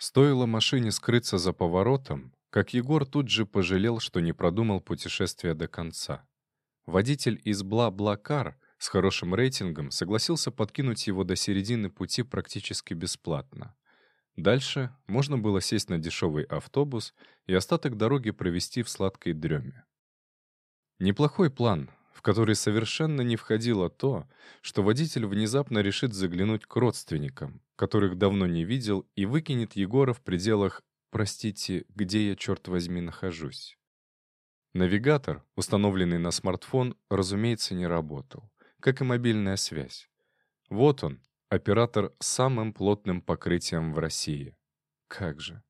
Стоило машине скрыться за поворотом, как Егор тут же пожалел, что не продумал путешествие до конца. Водитель из Бла-Бла-Кар с хорошим рейтингом согласился подкинуть его до середины пути практически бесплатно. Дальше можно было сесть на дешевый автобус и остаток дороги провести в сладкой дреме. Неплохой план, в который совершенно не входило то, что водитель внезапно решит заглянуть к родственникам, которых давно не видел, и выкинет Егора в пределах «простите, где я, черт возьми, нахожусь?». Навигатор, установленный на смартфон, разумеется, не работал, как и мобильная связь. Вот он, оператор с самым плотным покрытием в России. Как же.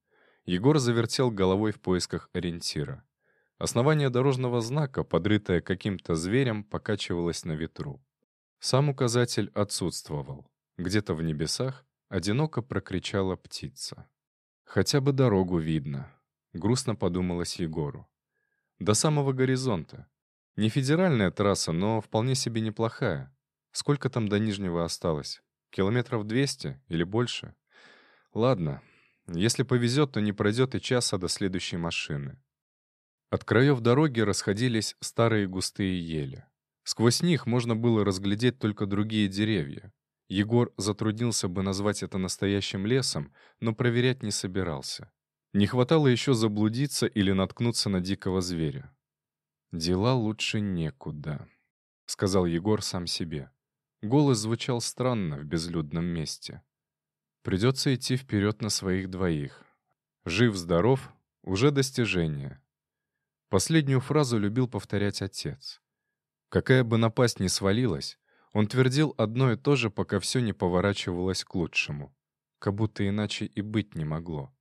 Егор завертел головой в поисках ориентира. Основание дорожного знака, подрытое каким-то зверем, покачивалось на ветру. Сам указатель отсутствовал. Где-то в небесах одиноко прокричала птица. «Хотя бы дорогу видно», — грустно подумалось Егору. До самого горизонта. Не федеральная трасса, но вполне себе неплохая. Сколько там до Нижнего осталось? Километров 200 или больше? Ладно, если повезет, то не пройдет и часа до следующей машины. От краев дороги расходились старые густые ели. Сквозь них можно было разглядеть только другие деревья. Егор затруднился бы назвать это настоящим лесом, но проверять не собирался. Не хватало еще заблудиться или наткнуться на дикого зверя. «Дела лучше некуда», — сказал Егор сам себе. Голос звучал странно в безлюдном месте. Придется идти вперед на своих двоих. Жив-здоров — уже достижение. Последнюю фразу любил повторять отец. Какая бы напасть ни свалилась, он твердил одно и то же, пока все не поворачивалось к лучшему. Как будто иначе и быть не могло.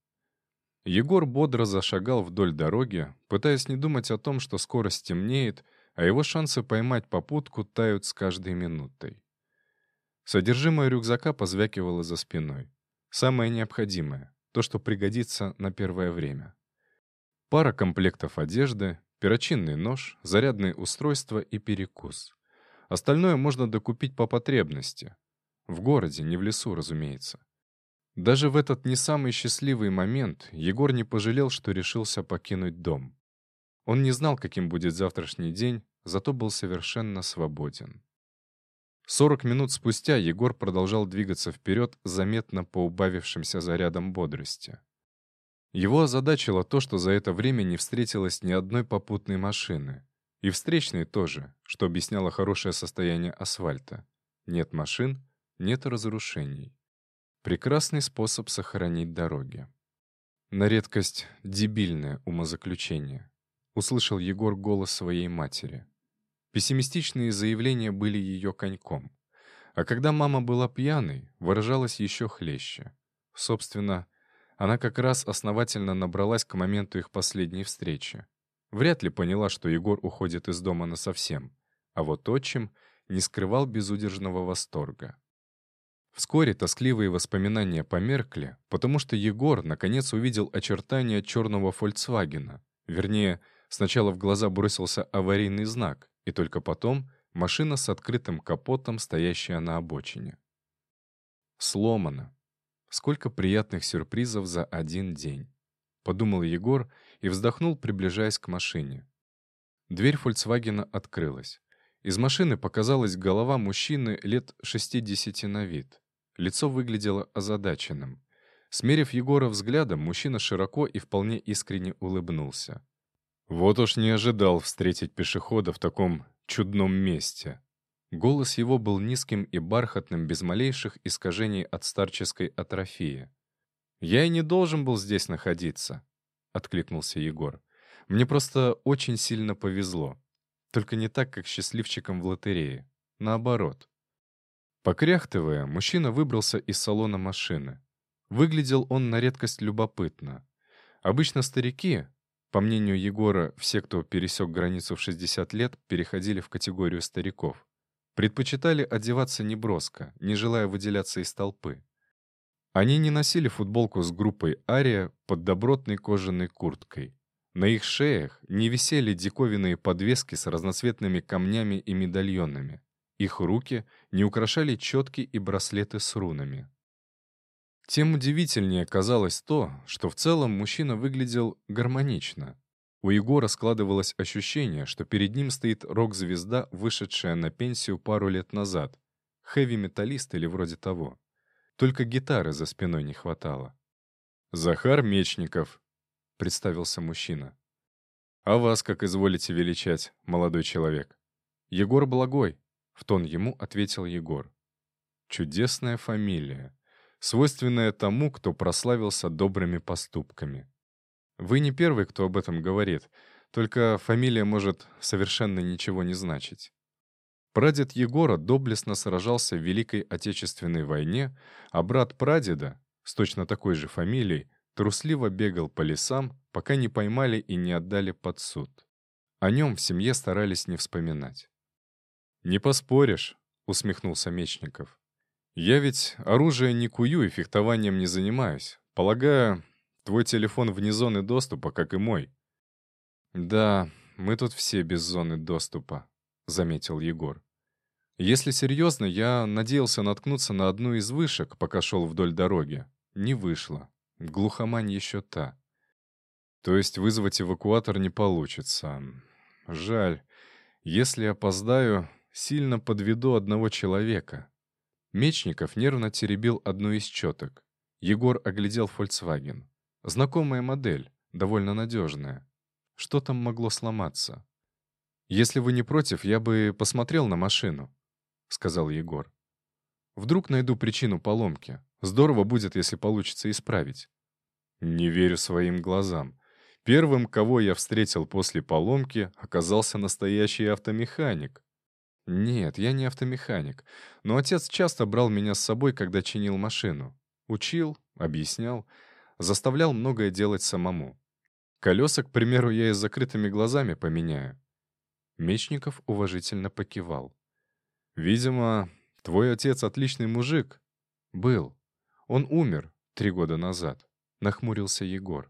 Егор бодро зашагал вдоль дороги, пытаясь не думать о том, что скоро стемнеет, а его шансы поймать попутку тают с каждой минутой. Содержимое рюкзака позвякивало за спиной. Самое необходимое, то, что пригодится на первое время. Пара комплектов одежды, перочинный нож, зарядное устройство и перекус. Остальное можно докупить по потребности. В городе, не в лесу, разумеется. Даже в этот не самый счастливый момент Егор не пожалел, что решился покинуть дом. Он не знал, каким будет завтрашний день, зато был совершенно свободен. Сорок минут спустя Егор продолжал двигаться вперед, заметно по убавившимся зарядам бодрости. Его озадачило то, что за это время не встретилось ни одной попутной машины. И встречной тоже, что объясняло хорошее состояние асфальта. Нет машин, нет разрушений. Прекрасный способ сохранить дороги. На редкость дебильное умозаключение. Услышал Егор голос своей матери. Пессимистичные заявления были ее коньком. А когда мама была пьяной, выражалась еще хлеще. Собственно, она как раз основательно набралась к моменту их последней встречи. Вряд ли поняла, что Егор уходит из дома насовсем. А вот отчим не скрывал безудержного восторга. Вскоре тоскливые воспоминания померкли, потому что Егор наконец увидел очертания черного «Фольксвагена». Вернее, сначала в глаза бросился аварийный знак, и только потом машина с открытым капотом, стоящая на обочине. Сломано. Сколько приятных сюрпризов за один день. Подумал Егор и вздохнул, приближаясь к машине. Дверь «Фольксвагена» открылась. Из машины показалась голова мужчины лет 60 на вид. Лицо выглядело озадаченным. Смерив Егора взглядом, мужчина широко и вполне искренне улыбнулся. Вот уж не ожидал встретить пешехода в таком чудном месте. Голос его был низким и бархатным, без малейших искажений от старческой атрофии. «Я и не должен был здесь находиться», — откликнулся Егор. «Мне просто очень сильно повезло. Только не так, как счастливчикам в лотерее. Наоборот». Покряхтывая, мужчина выбрался из салона машины. Выглядел он на редкость любопытно. Обычно старики, по мнению Егора, все, кто пересек границу в 60 лет, переходили в категорию стариков. Предпочитали одеваться неброско, не желая выделяться из толпы. Они не носили футболку с группой «Ария» под добротной кожаной курткой. На их шеях не висели диковинные подвески с разноцветными камнями и медальонами. Их руки не украшали четки и браслеты с рунами. Тем удивительнее казалось то, что в целом мужчина выглядел гармонично. У Егора складывалось ощущение, что перед ним стоит рок-звезда, вышедшая на пенсию пару лет назад. Хэви-металлист или вроде того. Только гитары за спиной не хватало. «Захар Мечников», — представился мужчина. «А вас как изволите величать, молодой человек?» «Егор Благой», — в тон ему ответил Егор. «Чудесная фамилия, свойственная тому, кто прославился добрыми поступками. Вы не первый, кто об этом говорит, только фамилия может совершенно ничего не значить. Прадед Егора доблестно сражался в Великой Отечественной войне, а брат прадеда, с точно такой же фамилией, трусливо бегал по лесам, пока не поймали и не отдали под суд. О нем в семье старались не вспоминать. «Не поспоришь», — усмехнулся Мечников. «Я ведь оружие не кую и фехтованием не занимаюсь. Полагаю, Твой телефон вне зоны доступа, как и мой». «Да, мы тут все без зоны доступа», — заметил Егор. «Если серьезно, я надеялся наткнуться на одну из вышек, пока шел вдоль дороги. Не вышло. Глухомань еще та. То есть вызвать эвакуатор не получится. Жаль. Если опоздаю, сильно подведу одного человека». Мечников нервно теребил одну из четок. Егор оглядел «Фольксваген». Знакомая модель, довольно надежная. Что там могло сломаться? «Если вы не против, я бы посмотрел на машину», — сказал Егор. «Вдруг найду причину поломки. Здорово будет, если получится исправить». Не верю своим глазам. Первым, кого я встретил после поломки, оказался настоящий автомеханик. Нет, я не автомеханик, но отец часто брал меня с собой, когда чинил машину. Учил, объяснял — заставлял многое делать самому. Колеса, к примеру, я и с закрытыми глазами поменяю. Мечников уважительно покивал. «Видимо, твой отец отличный мужик». «Был. Он умер три года назад», — нахмурился Егор.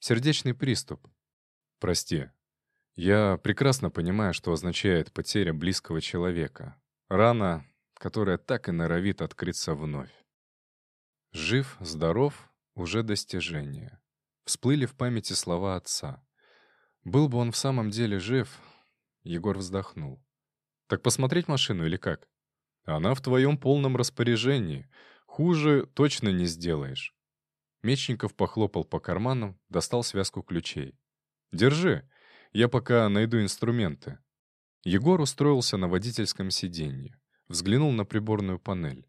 «Сердечный приступ». «Прости. Я прекрасно понимаю, что означает потеря близкого человека. Рана, которая так и норовит открыться вновь. Жив, здоров уже достижение. Всплыли в памяти слова отца. Был бы он в самом деле жив, Егор вздохнул. Так посмотреть машину или как? Она в твоем полном распоряжении. Хуже точно не сделаешь. Мечников похлопал по карману, достал связку ключей. «Держи, я пока найду инструменты». Егор устроился на водительском сиденье. Взглянул на приборную панель.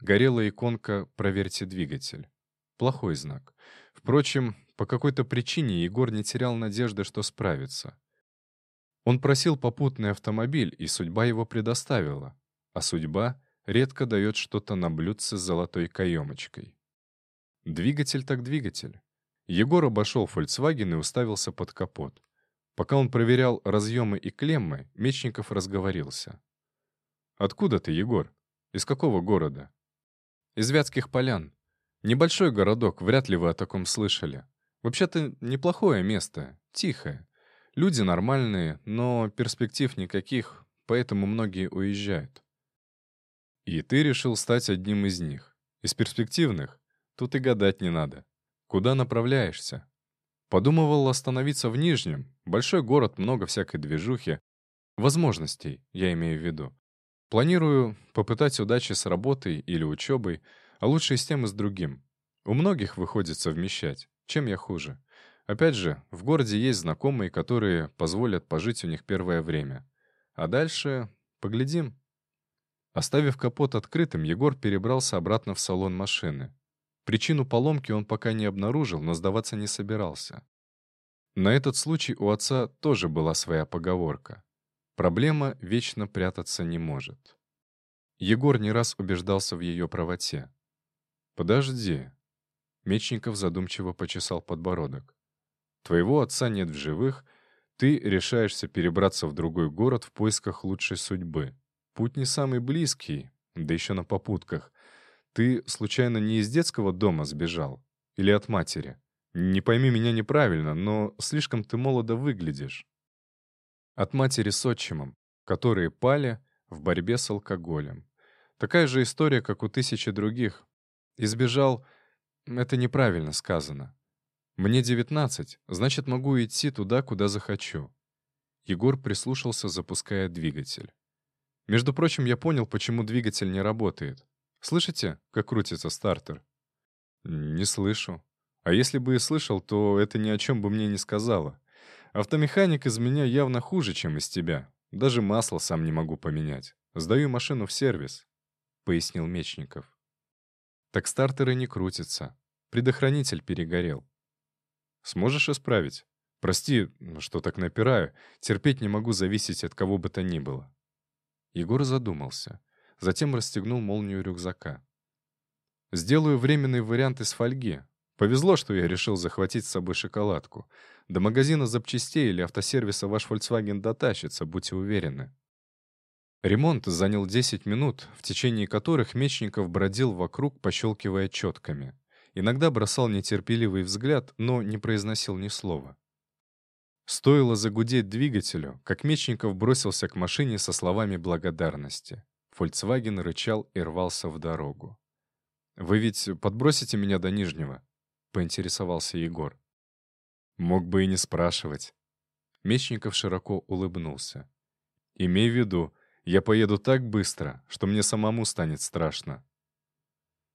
Горела иконка «Проверьте двигатель». Плохой знак. Впрочем, по какой-то причине Егор не терял надежды, что справится. Он просил попутный автомобиль, и судьба его предоставила. А судьба редко дает что-то на блюдце с золотой каемочкой. Двигатель так двигатель. Егор обошел Volkswagen и уставился под капот. Пока он проверял разъемы и клеммы, Мечников разговорился. «Откуда ты, Егор? Из какого города?» «Из Вятских полян. Небольшой городок, вряд ли вы о таком слышали. Вообще-то неплохое место, тихое. Люди нормальные, но перспектив никаких, поэтому многие уезжают. И ты решил стать одним из них. Из перспективных? Тут и гадать не надо. Куда направляешься? Подумывал остановиться в Нижнем. Большой город, много всякой движухи. Возможностей, я имею в виду. Планирую попытать удачи с работой или учебой, а лучше и с тем, и с другим. У многих выходит совмещать. Чем я хуже? Опять же, в городе есть знакомые, которые позволят пожить у них первое время. А дальше поглядим. Оставив капот открытым, Егор перебрался обратно в салон машины. Причину поломки он пока не обнаружил, но сдаваться не собирался. На этот случай у отца тоже была своя поговорка. Проблема вечно прятаться не может. Егор не раз убеждался в ее правоте. «Подожди». Мечников задумчиво почесал подбородок. «Твоего отца нет в живых, ты решаешься перебраться в другой город в поисках лучшей судьбы. Путь не самый близкий, да еще на попутках. Ты, случайно, не из детского дома сбежал? Или от матери? Не пойми меня неправильно, но слишком ты молодо выглядишь». От матери с отчимом, которые пали в борьбе с алкоголем. Такая же история, как у тысячи других, Избежал Это неправильно сказано. Мне 19, значит, могу идти туда, куда захочу. Егор прислушался, запуская двигатель. Между прочим, я понял, почему двигатель не работает. Слышите, как крутится стартер? Не слышу. А если бы и слышал, то это ни о чем бы мне не сказала. Автомеханик из меня явно хуже, чем из тебя. Даже масло сам не могу поменять. Сдаю машину в сервис», — пояснил Мечников. «Так стартеры не крутятся. Предохранитель перегорел. Сможешь исправить? Прости, что так напираю. Терпеть не могу зависеть от кого бы то ни было». Егор задумался. Затем расстегнул молнию рюкзака. «Сделаю временный вариант из фольги. Повезло, что я решил захватить с собой шоколадку. До магазина запчастей или автосервиса ваш Volkswagen дотащится, будьте уверены». Ремонт занял 10 минут, в течение которых Мечников бродил вокруг, пощелкивая четками. Иногда бросал нетерпеливый взгляд, но не произносил ни слова. Стоило загудеть двигателю, как Мечников бросился к машине со словами благодарности. Volkswagen рычал и рвался в дорогу. «Вы ведь подбросите меня до Нижнего?» — поинтересовался Егор. Мог бы и не спрашивать. Мечников широко улыбнулся. «Имей в виду, я поеду так быстро, что мне самому станет страшно.